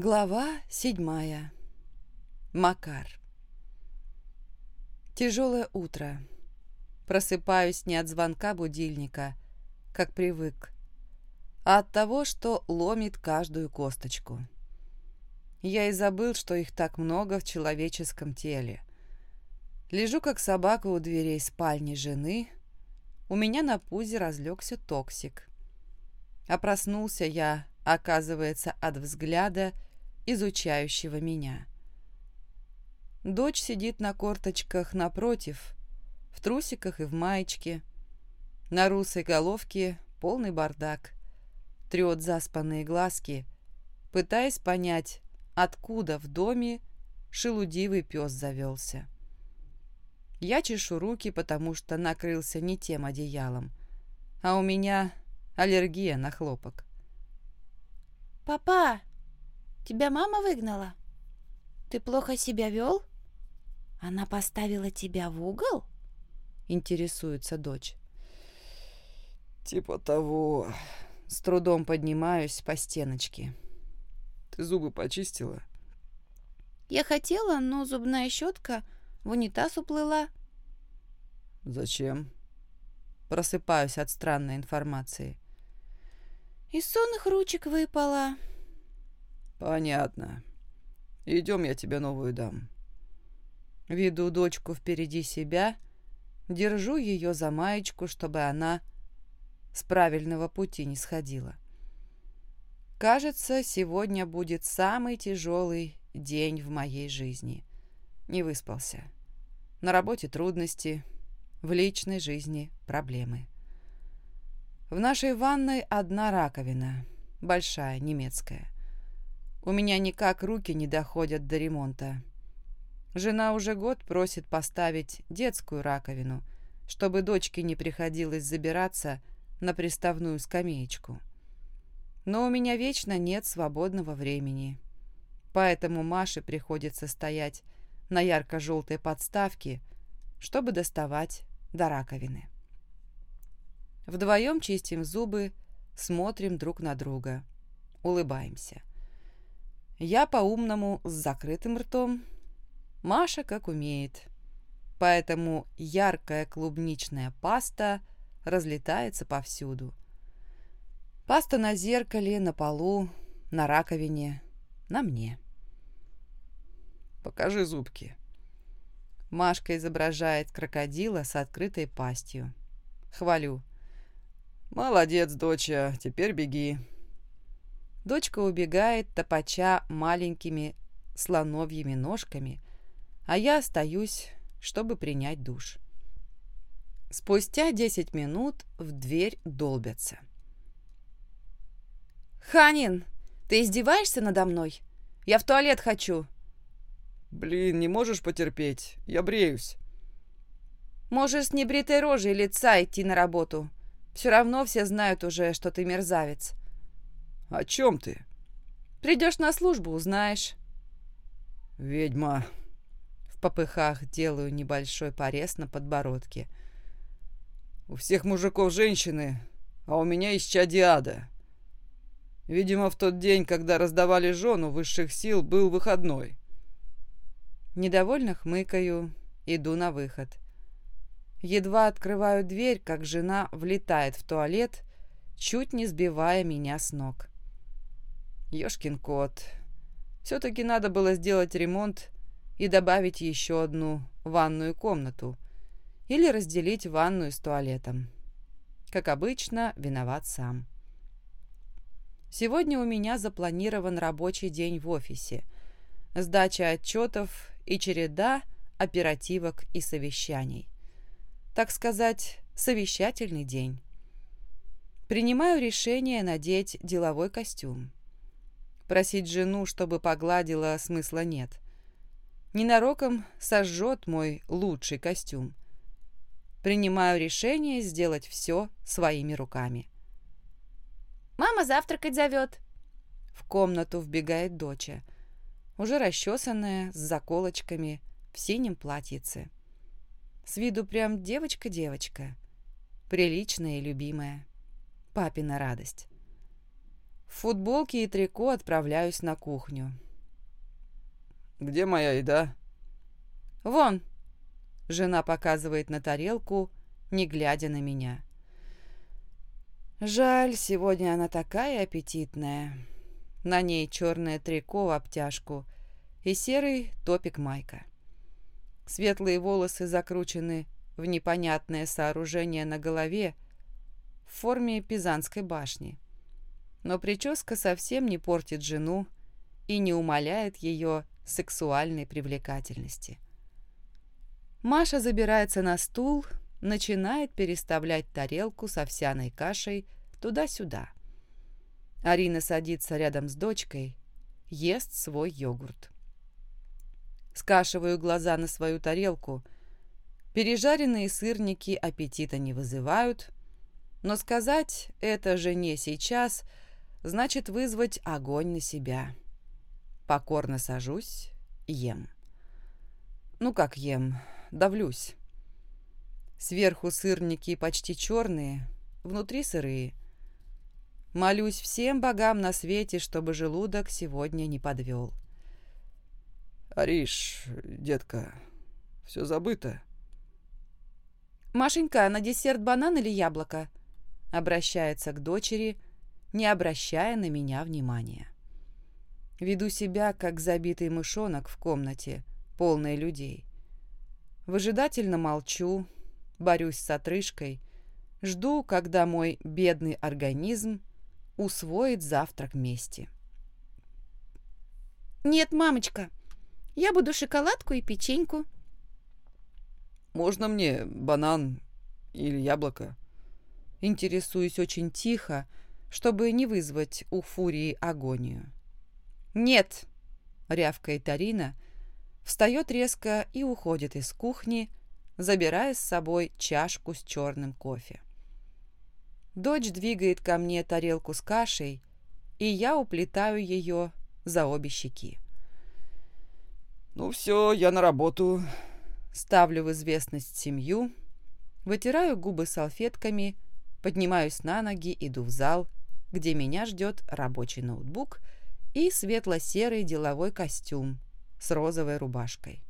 Глава седьмая. Макар. Тяжелое утро. Просыпаюсь не от звонка будильника, как привык, а от того, что ломит каждую косточку. Я и забыл, что их так много в человеческом теле. Лежу, как собака у дверей спальни жены. У меня на пузе разлегся токсик. А проснулся я, оказывается, от взгляда, изучающего меня. Дочь сидит на корточках напротив, в трусиках и в маечке. На русой головке полный бардак. Трет заспанные глазки, пытаясь понять, откуда в доме шелудивый пес завелся. Я чешу руки, потому что накрылся не тем одеялом, а у меня аллергия на хлопок. «Папа, Тебя мама выгнала? Ты плохо себя вел? Она поставила тебя в угол?» Интересуется дочь. «Типа того...» С трудом поднимаюсь по стеночке. «Ты зубы почистила?» «Я хотела, но зубная щетка в унитаз уплыла». «Зачем?» Просыпаюсь от странной информации. «Из сонных ручек выпала», «Понятно. Идем, я тебе новую дам». Веду дочку впереди себя, держу ее за маечку, чтобы она с правильного пути не сходила. Кажется, сегодня будет самый тяжелый день в моей жизни. Не выспался. На работе трудности, в личной жизни проблемы. В нашей ванной одна раковина, большая, немецкая. У меня никак руки не доходят до ремонта. Жена уже год просит поставить детскую раковину, чтобы дочке не приходилось забираться на приставную скамеечку. Но у меня вечно нет свободного времени. Поэтому Маше приходится стоять на ярко-желтой подставке, чтобы доставать до раковины. Вдвоем чистим зубы, смотрим друг на друга, улыбаемся. Я по-умному с закрытым ртом. Маша как умеет. Поэтому яркая клубничная паста разлетается повсюду. Паста на зеркале, на полу, на раковине, на мне. «Покажи зубки». Машка изображает крокодила с открытой пастью. Хвалю. «Молодец, доча, теперь беги». Дочка убегает, топача маленькими слоновьими ножками, а я остаюсь, чтобы принять душ. Спустя десять минут в дверь долбятся. «Ханин, ты издеваешься надо мной? Я в туалет хочу!» «Блин, не можешь потерпеть? Я бреюсь!» «Можешь с небритой рожей лица идти на работу. Все равно все знают уже, что ты мерзавец. «О чем ты?» «Придешь на службу, узнаешь». «Ведьма». В попыхах делаю небольшой порез на подбородке. «У всех мужиков женщины, а у меня исчадие Видимо, в тот день, когда раздавали жену высших сил, был выходной». Недовольно хмыкаю, иду на выход. Едва открываю дверь, как жена влетает в туалет, чуть не сбивая меня с ног. Ёшкин кот. Все-таки надо было сделать ремонт и добавить еще одну ванную комнату или разделить ванную с туалетом. Как обычно, виноват сам. Сегодня у меня запланирован рабочий день в офисе, сдача отчетов и череда оперативок и совещаний. Так сказать, совещательный день. Принимаю решение надеть деловой костюм. Просить жену, чтобы погладила, смысла нет. Ненароком сожжет мой лучший костюм. Принимаю решение сделать все своими руками. «Мама завтракать зовет!» В комнату вбегает доча, уже расчесанная, с заколочками, в синем платьице. С виду прям девочка-девочка, приличная и любимая. Папина радость. В футболке и трико отправляюсь на кухню. «Где моя еда?» «Вон!» Жена показывает на тарелку, не глядя на меня. Жаль, сегодня она такая аппетитная. На ней черное трико в обтяжку и серый топик майка. Светлые волосы закручены в непонятное сооружение на голове в форме Пизанской башни. Но прическа совсем не портит жену и не умаляет ее сексуальной привлекательности. Маша забирается на стул, начинает переставлять тарелку с овсяной кашей туда-сюда. Арина садится рядом с дочкой, ест свой йогурт. Скашиваю глаза на свою тарелку. Пережаренные сырники аппетита не вызывают, но сказать это жене сейчас значит вызвать огонь на себя. Покорно сажусь, ем. Ну как ем, давлюсь. Сверху сырники почти черные, внутри сырые. Молюсь всем богам на свете, чтобы желудок сегодня не подвел. «Ариш, детка, все забыто». «Машенька, на десерт банан или яблоко?» Обращается к дочери, не обращая на меня внимания. Веду себя, как забитый мышонок в комнате, полной людей. Выжидательно молчу, борюсь с отрыжкой, жду, когда мой бедный организм усвоит завтрак вместе. «Нет, мамочка, я буду шоколадку и печеньку». «Можно мне банан или яблоко?» Интересуюсь очень тихо, чтобы не вызвать у Фурии агонию. «Нет!» — рявкает Арина, встает резко и уходит из кухни, забирая с собой чашку с черным кофе. Дочь двигает ко мне тарелку с кашей, и я уплетаю ее за обе щеки. «Ну все, я на работу». Ставлю в известность семью, вытираю губы салфетками, поднимаюсь на ноги, иду в зал, где меня ждет рабочий ноутбук и светло-серый деловой костюм с розовой рубашкой.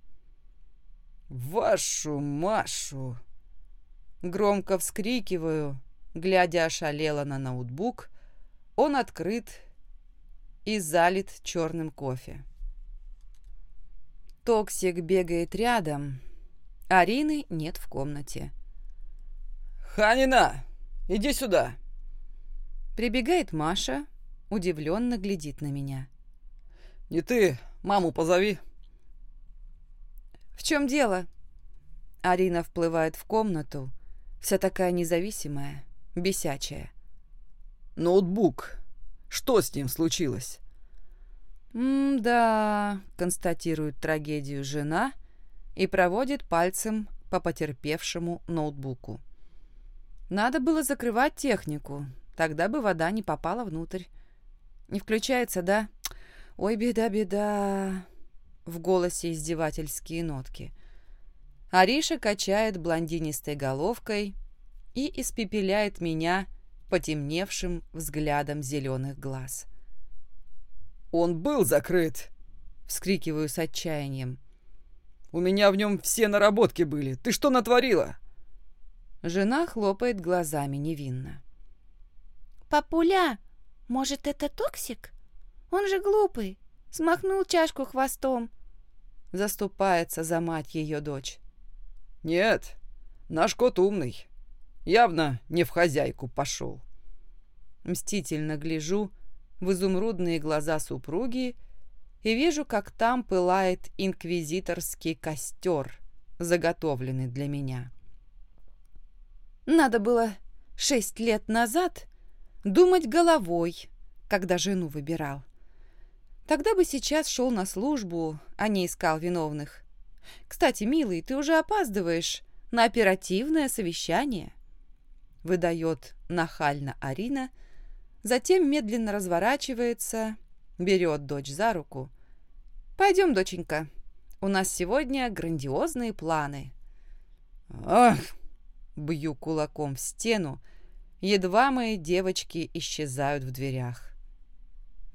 «Вашу Машу!» Громко вскрикиваю, глядя ошалело на ноутбук. Он открыт и залит черным кофе. Токсик бегает рядом. Арины нет в комнате. «Ханина, иди сюда!» Прибегает Маша, удивленно глядит на меня. «Не ты, маму позови!» «В чем дело?» Арина вплывает в комнату, вся такая независимая, бесячая. «Ноутбук. Что с ним случилось?» «М-да», — констатирует трагедию жена и проводит пальцем по потерпевшему ноутбуку. «Надо было закрывать технику, тогда бы вода не попала внутрь. Не включается, да? Ой, беда-беда!» в голосе издевательские нотки. Ариша качает блондинистой головкой и испепеляет меня потемневшим взглядом зеленых глаз. «Он был закрыт!» — вскрикиваю с отчаянием. «У меня в нем все наработки были. Ты что натворила?» Жена хлопает глазами невинно. «Папуля, может, это токсик? Он же глупый. Смахнул чашку хвостом. Заступается за мать ее дочь. «Нет, наш кот умный. Явно не в хозяйку пошел». Мстительно гляжу в изумрудные глаза супруги и вижу, как там пылает инквизиторский костер, заготовленный для меня. Надо было шесть лет назад думать головой, когда жену выбирал. Тогда бы сейчас шел на службу, а не искал виновных. Кстати, милый, ты уже опаздываешь на оперативное совещание. Выдает нахально Арина, затем медленно разворачивается, берет дочь за руку. Пойдем, доченька, у нас сегодня грандиозные планы. Ах! Бью кулаком в стену, едва мои девочки исчезают в дверях.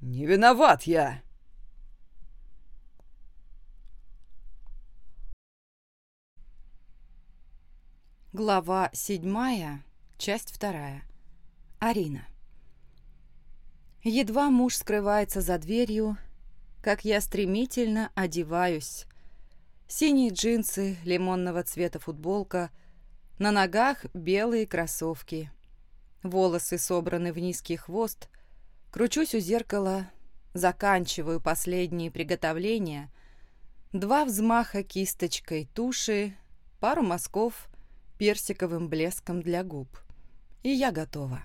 «Не виноват я!» Глава седьмая, часть вторая. Арина. Едва муж скрывается за дверью, как я стремительно одеваюсь. Синие джинсы, лимонного цвета футболка, на ногах белые кроссовки. Волосы собраны в низкий хвост, кручусь у зеркала, заканчиваю последние приготовления, два взмаха кисточкой туши, пару мазков персиковым блеском для губ. И я готова.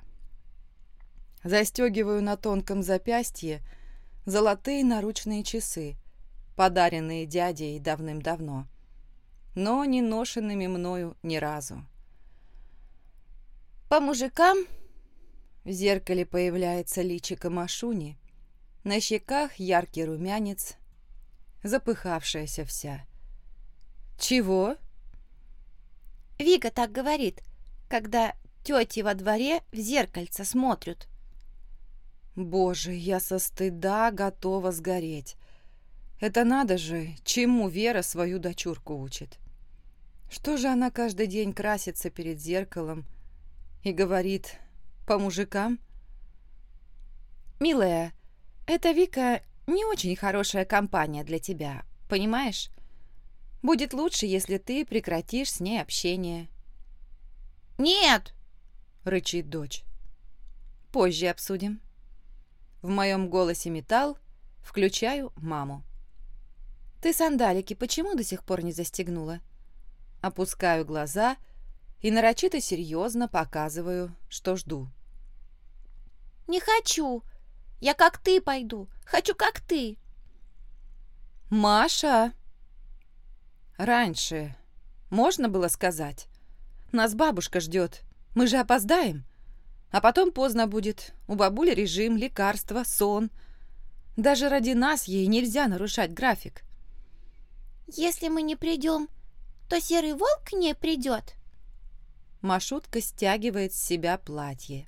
Застегиваю на тонком запястье золотые наручные часы, подаренные дядей давным-давно, но не ношенными мною ни разу. По мужикам в зеркале появляется личико Машуни, на щеках яркий румянец, запыхавшаяся вся. «Чего?» Вика так говорит, когда тети во дворе в зеркальце смотрят. Боже, я со стыда готова сгореть. Это надо же, чему Вера свою дочурку учит. Что же она каждый день красится перед зеркалом и говорит по мужикам? «Милая, эта Вика не очень хорошая компания для тебя, понимаешь? Будет лучше, если ты прекратишь с ней общение». «Нет!» — рычит дочь. «Позже обсудим». В моем голосе металл, включаю маму. «Ты сандалики почему до сих пор не застегнула?» Опускаю глаза и нарочито серьезно показываю, что жду. «Не хочу! Я как ты пойду! Хочу как ты!» «Маша!» «Раньше можно было сказать? Нас бабушка ждет. Мы же опоздаем!» А потом поздно будет. У бабули режим, лекарства, сон. Даже ради нас ей нельзя нарушать график. «Если мы не придем, то серый волк к ней придет?» Машутка стягивает с себя платье.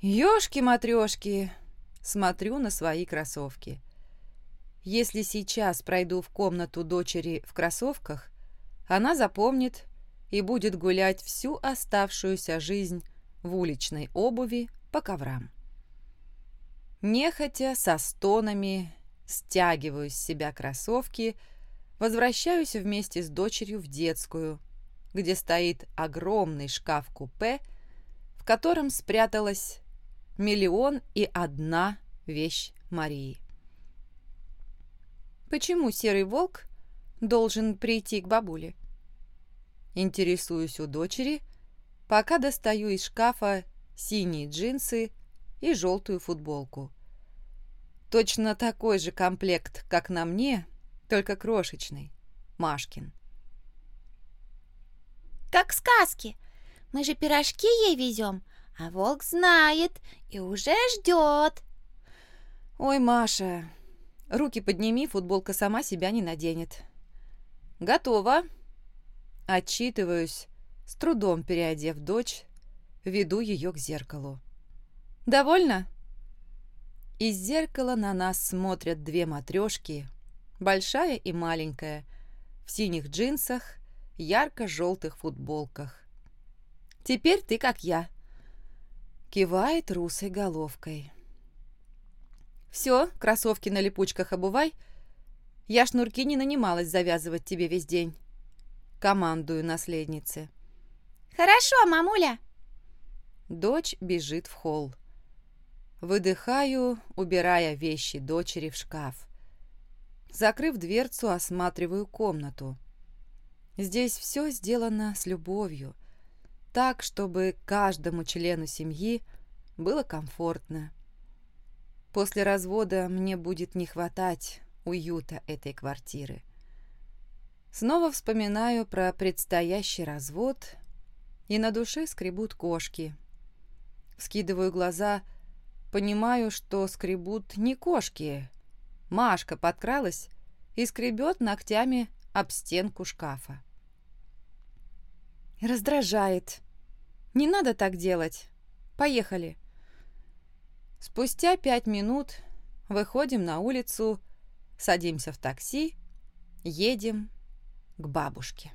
«Ешки-матрешки!» Смотрю на свои кроссовки. Если сейчас пройду в комнату дочери в кроссовках, она запомнит и будет гулять всю оставшуюся жизнь в уличной обуви по коврам. Нехотя, со стонами, стягиваю с себя кроссовки, возвращаюсь вместе с дочерью в детскую, где стоит огромный шкаф-купе, в котором спряталась миллион и одна вещь Марии. Почему серый волк должен прийти к бабуле? Интересуюсь у дочери, пока достаю из шкафа синие джинсы и желтую футболку. Точно такой же комплект, как на мне, только крошечный. Машкин. «Как сказки. Мы же пирожки ей везем, а волк знает и уже ждет». «Ой, Маша, руки подними, футболка сама себя не наденет». «Готово». Отчитываюсь, с трудом переодев дочь, веду ее к зеркалу. «Довольно?» Из зеркала на нас смотрят две матрешки, большая и маленькая, в синих джинсах, ярко-желтых футболках. «Теперь ты как я», — кивает русой головкой. «Все, кроссовки на липучках обувай. Я шнурки не нанималась завязывать тебе весь день». Командую наследнице. «Хорошо, мамуля!» Дочь бежит в холл. Выдыхаю, убирая вещи дочери в шкаф. Закрыв дверцу, осматриваю комнату. Здесь все сделано с любовью, так, чтобы каждому члену семьи было комфортно. После развода мне будет не хватать уюта этой квартиры. Снова вспоминаю про предстоящий развод и на душе скребут кошки. Скидываю глаза, понимаю, что скребут не кошки. Машка подкралась и скребет ногтями об стенку шкафа. Раздражает. Не надо так делать. Поехали. Спустя пять минут выходим на улицу, садимся в такси, едем к бабушке.